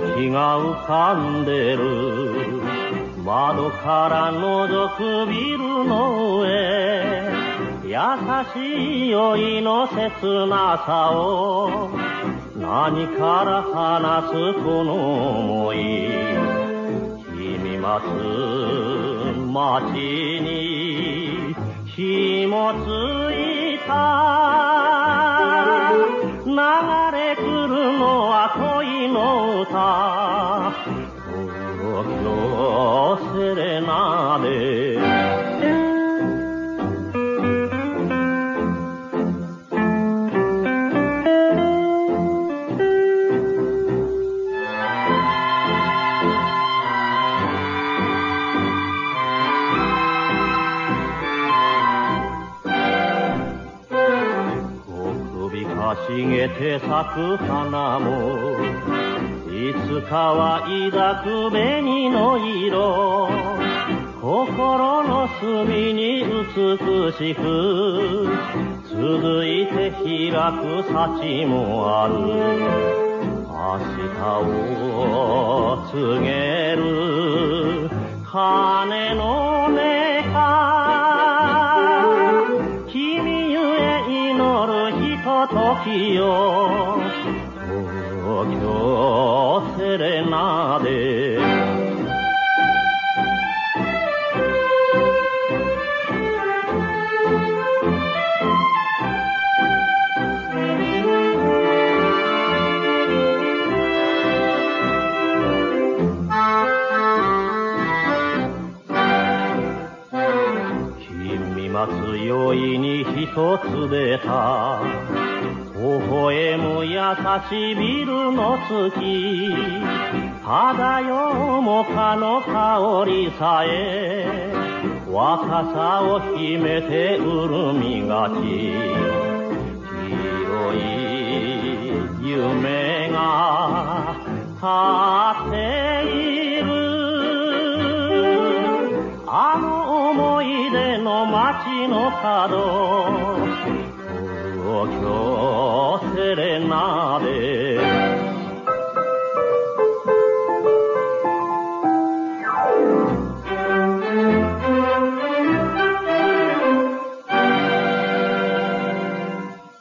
月が浮かんでる。窓から覗くビルの上。優しい酔いの切なさを。何から話すこの想い。君待つ街に。火もついたの歌東京セレナで。首かしげて咲く花も。いつかは抱く紅の色。心の隅に美しく。続いて開く幸もある。明日を告げる。鐘の音か。君ゆえ祈るひとときよ東京恋に一つ出た。微笑む優しいビルの月。漂うもかの香りさえ。若さを秘めて潤みがち街の角東京セレナで